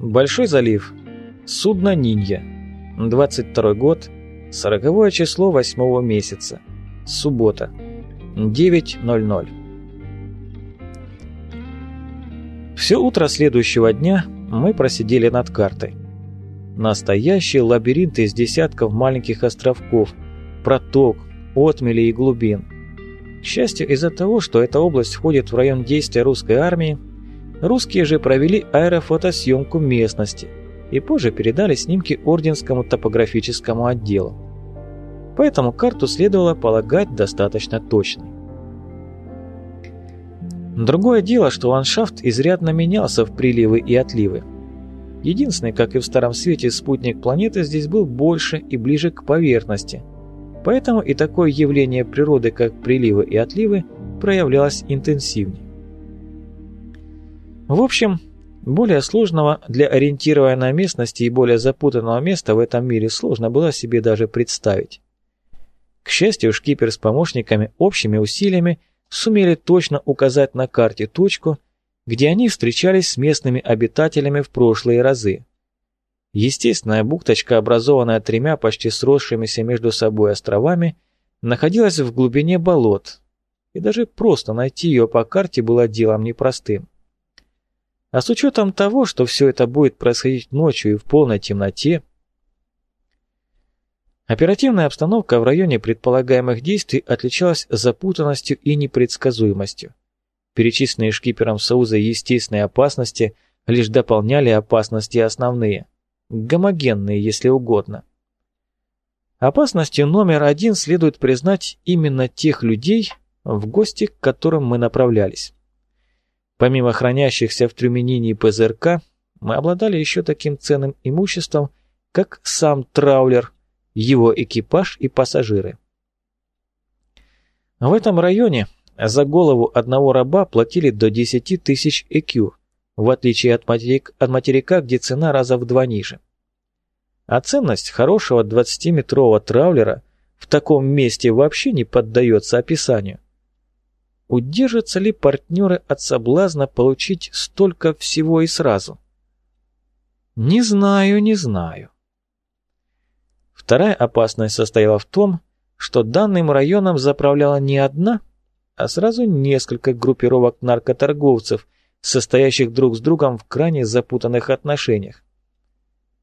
Большой залив. Судно «Нинья». 22 год. 40 число 8 месяца. Суббота. 9.00. Все утро следующего дня мы просидели над картой. Настоящий лабиринт из десятков маленьких островков, проток, отмелей и глубин. К счастью, из-за того, что эта область входит в район действия русской армии, русские же провели аэрофотосъемку местности и позже передали снимки Орденскому топографическому отделу. Поэтому карту следовало полагать достаточно точной. Другое дело, что ландшафт изрядно менялся в приливы и отливы. Единственный, как и в Старом Свете, спутник планеты здесь был больше и ближе к поверхности. Поэтому и такое явление природы, как приливы и отливы, проявлялось интенсивнее. В общем, более сложного для ориентирования на местности и более запутанного места в этом мире сложно было себе даже представить. К счастью, шкипер с помощниками общими усилиями сумели точно указать на карте точку, где они встречались с местными обитателями в прошлые разы. Естественная бухточка, образованная тремя почти сросшимися между собой островами, находилась в глубине болот, и даже просто найти ее по карте было делом непростым. А с учетом того, что все это будет происходить ночью и в полной темноте, Оперативная обстановка в районе предполагаемых действий отличалась запутанностью и непредсказуемостью. Перечисленные шкипером Союза естественные опасности лишь дополняли опасности основные, гомогенные, если угодно. Опасностью номер один следует признать именно тех людей, в гости к которым мы направлялись. Помимо хранящихся в Трюменине ПЗРК, мы обладали еще таким ценным имуществом, как сам траулер – его экипаж и пассажиры. В этом районе за голову одного раба платили до 10 тысяч ЭКЮ, в отличие от, материк, от материка, где цена раза в два ниже. А ценность хорошего 20-метрового траулера в таком месте вообще не поддается описанию. Удержатся ли партнеры от соблазна получить столько всего и сразу? Не знаю, не знаю. Вторая опасность состояла в том, что данным районом заправляла не одна, а сразу несколько группировок наркоторговцев, состоящих друг с другом в крайне запутанных отношениях.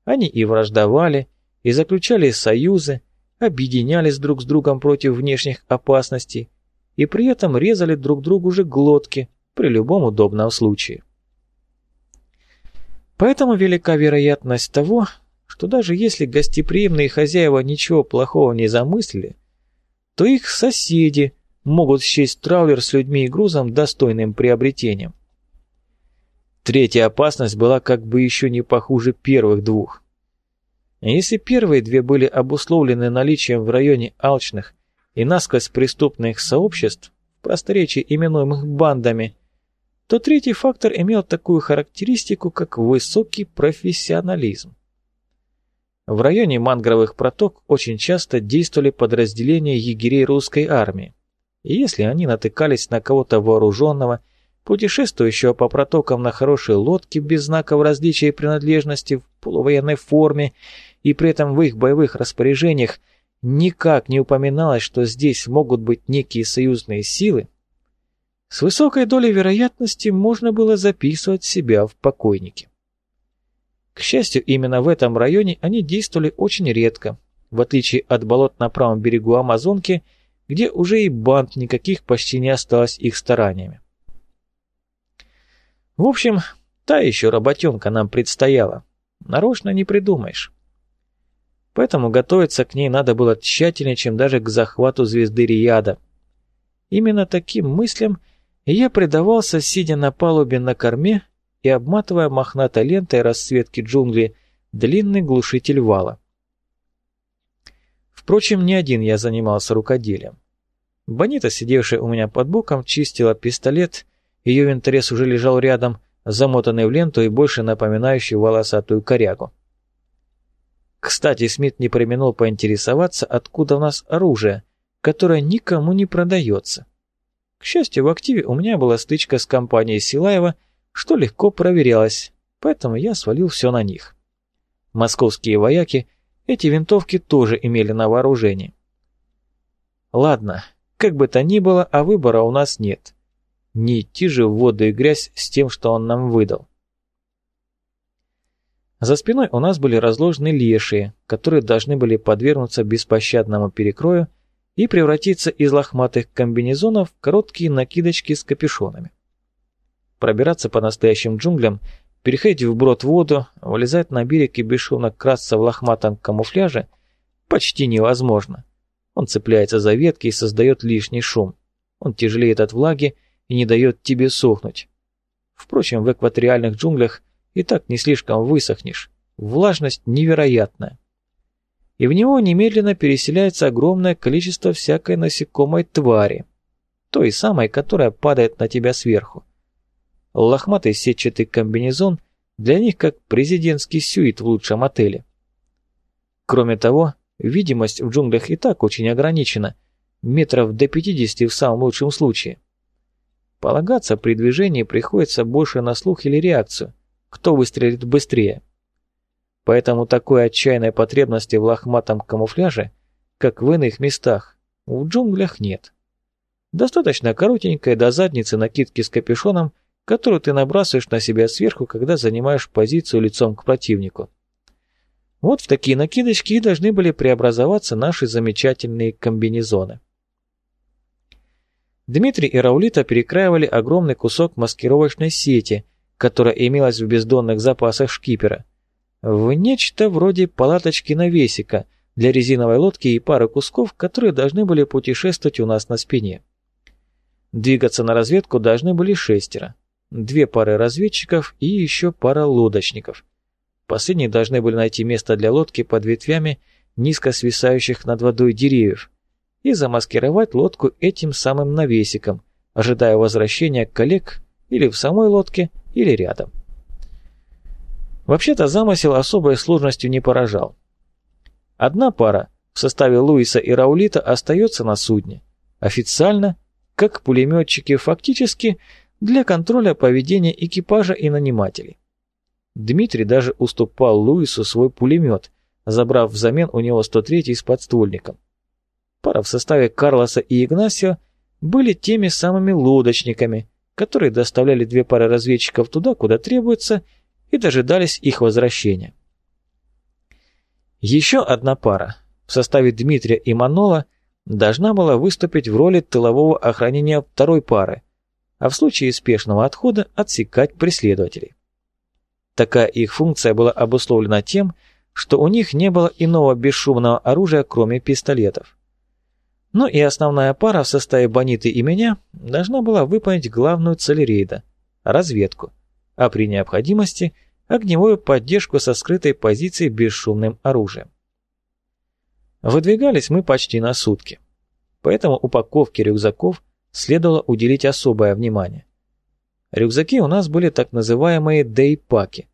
Они и враждовали, и заключали союзы, объединялись друг с другом против внешних опасностей и при этом резали друг другу же глотки при любом удобном случае. Поэтому велика вероятность того, что даже если гостеприимные хозяева ничего плохого не замыслили, то их соседи могут счесть траулер с людьми и грузом достойным приобретением. Третья опасность была как бы еще не похуже первых двух. Если первые две были обусловлены наличием в районе алчных и насквозь преступных сообществ, в именуемых бандами, то третий фактор имел такую характеристику, как высокий профессионализм. В районе мангровых проток очень часто действовали подразделения егерей русской армии. И если они натыкались на кого-то вооруженного, путешествующего по протокам на хорошей лодке без знаков различия и принадлежности в полувоенной форме, и при этом в их боевых распоряжениях никак не упоминалось, что здесь могут быть некие союзные силы, с высокой долей вероятности можно было записывать себя в покойники. К счастью, именно в этом районе они действовали очень редко, в отличие от болот на правом берегу Амазонки, где уже и банд никаких почти не осталось их стараниями. В общем, та еще работенка нам предстояла. Нарочно не придумаешь. Поэтому готовиться к ней надо было тщательнее, чем даже к захвату звезды Рияда. Именно таким мыслям я предавался, сидя на палубе на корме и обматывая мохнатой лентой расцветки джунглей длинный глушитель вала. Впрочем, не один я занимался рукоделием. Бонита, сидевшая у меня под боком, чистила пистолет, ее винторез уже лежал рядом, замотанный в ленту и больше напоминающий волосатую корягу. Кстати, Смит не применил поинтересоваться, откуда у нас оружие, которое никому не продается. К счастью, в активе у меня была стычка с компанией Силаева, что легко проверялось, поэтому я свалил все на них. Московские вояки эти винтовки тоже имели на вооружении. Ладно, как бы то ни было, а выбора у нас нет. Не идти же в воду и грязь с тем, что он нам выдал. За спиной у нас были разложены лешие, которые должны были подвергнуться беспощадному перекрою и превратиться из лохматых комбинезонов в короткие накидочки с капюшонами. Пробираться по настоящим джунглям, переходить вброд воду, вылезать на берег и бесшумно красться в лохматом камуфляже почти невозможно. Он цепляется за ветки и создает лишний шум. Он тяжелеет от влаги и не дает тебе сохнуть. Впрочем, в экваториальных джунглях и так не слишком высохнешь. Влажность невероятная. И в него немедленно переселяется огромное количество всякой насекомой твари. Той самой, которая падает на тебя сверху. Лохматый сетчатый комбинезон для них как президентский сюит в лучшем отеле. Кроме того, видимость в джунглях и так очень ограничена, метров до 50 в самом лучшем случае. Полагаться при движении приходится больше на слух или реакцию, кто выстрелит быстрее. Поэтому такой отчаянной потребности в лохматом камуфляже, как в иных местах, в джунглях нет. Достаточно коротенькой до задницы накидки с капюшоном, которую ты набрасываешь на себя сверху, когда занимаешь позицию лицом к противнику. Вот в такие накидочки и должны были преобразоваться наши замечательные комбинезоны. Дмитрий и Раулита перекраивали огромный кусок маскировочной сети, которая имелась в бездонных запасах шкипера, в нечто вроде палаточки-навесика для резиновой лодки и пары кусков, которые должны были путешествовать у нас на спине. Двигаться на разведку должны были шестеро. Две пары разведчиков и еще пара лодочников. Последние должны были найти место для лодки под ветвями низко свисающих над водой деревьев, и замаскировать лодку этим самым навесиком, ожидая возвращения коллег или в самой лодке, или рядом. Вообще-то замысел особой сложностью не поражал. Одна пара в составе Луиса и Раулита остается на судне. Официально, как пулеметчики, фактически для контроля поведения экипажа и нанимателей. Дмитрий даже уступал Луису свой пулемет, забрав взамен у него 103-й с подствольником. Пара в составе Карлоса и Игнасио были теми самыми лодочниками, которые доставляли две пары разведчиков туда, куда требуется, и дожидались их возвращения. Еще одна пара в составе Дмитрия и Манола должна была выступить в роли тылового охранения второй пары, а в случае спешного отхода отсекать преследователей. Такая их функция была обусловлена тем, что у них не было иного бесшумного оружия, кроме пистолетов. Ну и основная пара в составе Бониты и меня должна была выполнить главную цель рейда – разведку, а при необходимости – огневую поддержку со скрытой позицией бесшумным оружием. Выдвигались мы почти на сутки, поэтому упаковке рюкзаков следовало уделить особое внимание. Рюкзаки у нас были так называемые дейпаки,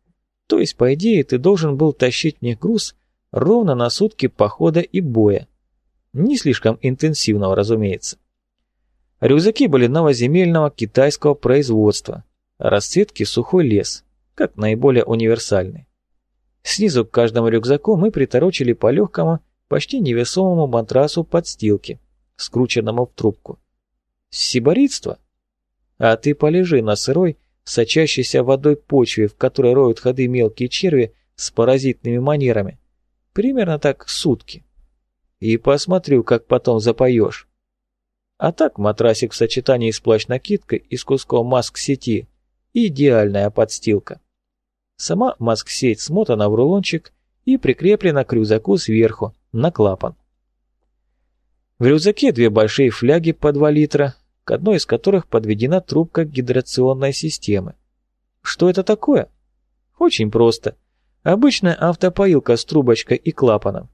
то есть, по идее, ты должен был тащить в них груз ровно на сутки похода и боя, не слишком интенсивного, разумеется. Рюкзаки были новоземельного китайского производства, расцветки сухой лес, как наиболее универсальный. Снизу к каждому рюкзаку мы приторочили по легкому, почти невесомому матрасу подстилки, скрученному в трубку. Сиборитство? А ты полежи на сырой, сочащейся водой почве, в которой роют ходы мелкие черви с паразитными манерами. Примерно так сутки и посмотрю, как потом запоешь. А так матрасик в сочетании с плащ-накидкой и с куском маск-сети – идеальная подстилка. Сама маск-сеть смотана в рулончик и прикреплена к рюкзаку сверху, на клапан. В рюкзаке две большие фляги по 2 литра, к одной из которых подведена трубка гидрационной системы. Что это такое? Очень просто. Обычная автопоилка с трубочкой и клапаном.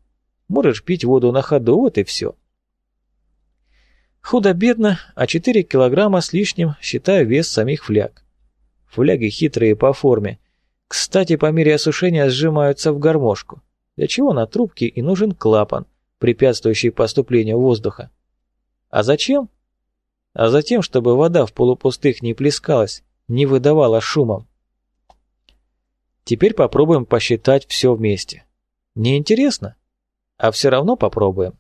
Можешь пить воду на ходу, вот и все. Худо-бедно, а 4 килограмма с лишним, считаю вес самих фляг. Фляги хитрые по форме. Кстати, по мере осушения сжимаются в гармошку, для чего на трубке и нужен клапан, препятствующий поступлению воздуха. А зачем? А затем, чтобы вода в полупустых не плескалась, не выдавала шумом. Теперь попробуем посчитать все вместе. Не интересно? А все равно попробуем.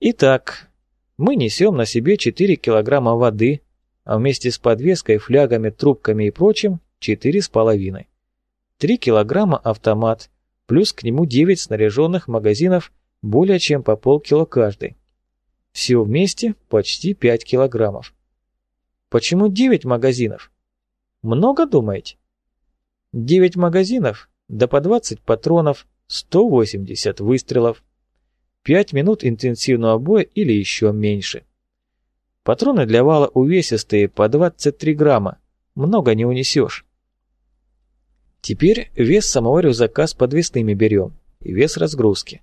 Итак, мы несем на себе 4 килограмма воды, а вместе с подвеской, флягами, трубками и прочим 4,5. 3 килограмма автомат, плюс к нему 9 снаряженных магазинов более чем по полкило каждый. Все вместе почти 5 килограммов. Почему 9 магазинов? Много думаете? 9 магазинов, да по 20 патронов, 180 выстрелов. 5 минут интенсивного боя или еще меньше. Патроны для вала увесистые, по 23 грамма. Много не унесешь. Теперь вес самого рюкзака с подвесными берем и вес разгрузки.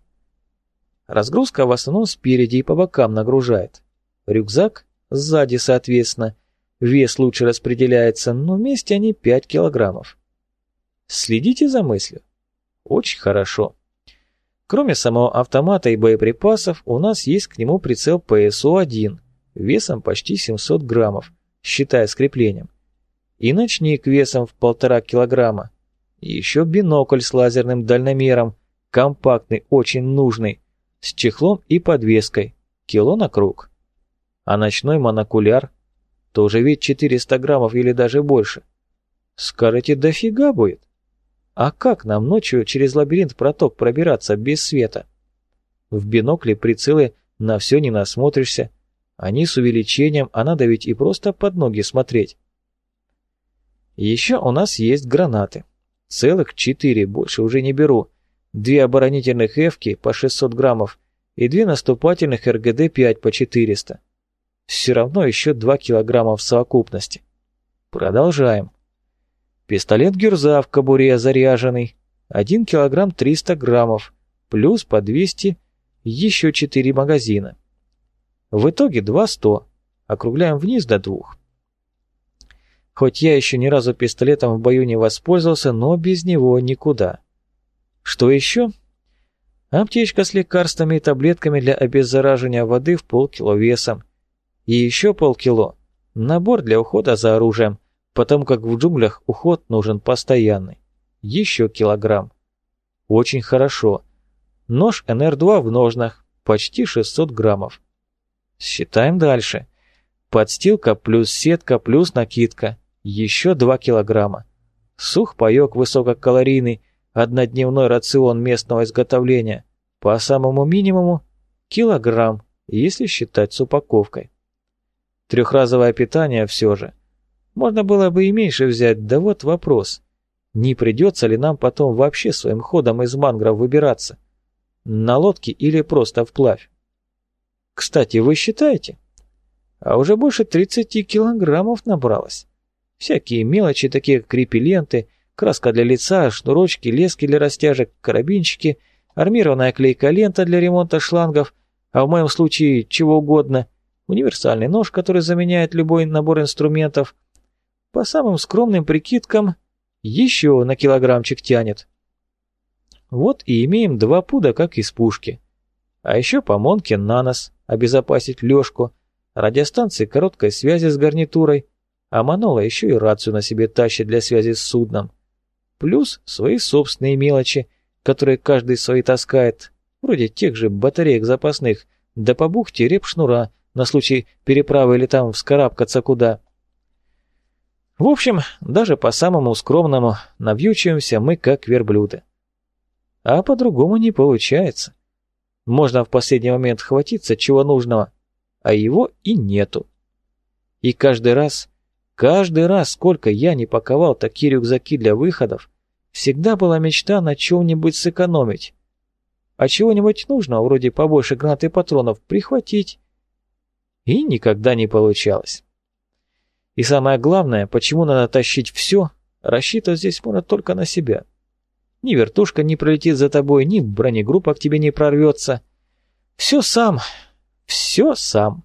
Разгрузка в основном спереди и по бокам нагружает. Рюкзак сзади, соответственно. Вес лучше распределяется, но вместе они 5 килограммов. Следите за мыслью. Очень хорошо. Кроме самого автомата и боеприпасов, у нас есть к нему прицел ПСО-1 весом почти 700 граммов, считая скреплением. И ночник весом в полтора килограмма. Еще бинокль с лазерным дальномером, компактный, очень нужный, с чехлом и подвеской, кило на круг. А ночной монокуляр тоже ведь 400 граммов или даже больше. Скажете, дофига будет? А как нам ночью через лабиринт проток пробираться без света? В бинокле прицелы на все не насмотришься. Они с увеличением, а надо ведь и просто под ноги смотреть. Еще у нас есть гранаты. Целых четыре, больше уже не беру. Две оборонительных эвки по 600 граммов и две наступательных РГД-5 по 400. Все равно еще 2 килограмма в совокупности. Продолжаем. Пистолет Гюрза в кобуре заряженный. 1 килограмм 300 граммов. Плюс по 200, еще 4 магазина. В итоге 200. Округляем вниз до двух. Хоть я еще ни разу пистолетом в бою не воспользовался, но без него никуда. Что еще? Аптечка с лекарствами и таблетками для обеззараживания воды в полкило весом. И еще полкило. Набор для ухода за оружием потому как в джунглях уход нужен постоянный. Еще килограмм. Очень хорошо. Нож НР-2 в ножнах, почти 600 граммов. Считаем дальше. Подстилка плюс сетка плюс накидка, еще 2 килограмма. Сухпайок высококалорийный, однодневной рацион местного изготовления, по самому минимуму килограмм, если считать с упаковкой. Трехразовое питание все же. Можно было бы и меньше взять, да вот вопрос. Не придется ли нам потом вообще своим ходом из мангров выбираться? На лодке или просто вплавь? Кстати, вы считаете? А уже больше 30 килограммов набралось. Всякие мелочи, такие как крепи-ленты, краска для лица, шнурочки, лески для растяжек, карабинчики, армированная клейкая лента для ремонта шлангов, а в моем случае чего угодно, универсальный нож, который заменяет любой набор инструментов – по самым скромным прикидкам, еще на килограммчик тянет. Вот и имеем два пуда, как из пушки. А еще помонки на нос, обезопасить Лешку, радиостанции короткой связи с гарнитурой, а Манола еще и рацию на себе тащит для связи с судном. Плюс свои собственные мелочи, которые каждый свои таскает, вроде тех же батареек запасных, да по бухте реп-шнура на случай переправы или там вскарабкаться куда. В общем, даже по самому скромному навьючиваемся мы как верблюды. А по-другому не получается. Можно в последний момент хватиться чего нужного, а его и нету. И каждый раз, каждый раз, сколько я не паковал такие рюкзаки для выходов, всегда была мечта на чем-нибудь сэкономить. А чего-нибудь нужного, вроде побольше гранат и патронов, прихватить. И никогда не получалось. И самое главное, почему надо тащить все, рассчитывать здесь можно только на себя. Ни вертушка не пролетит за тобой, ни бронегруппа к тебе не прорвется. Все сам, все сам.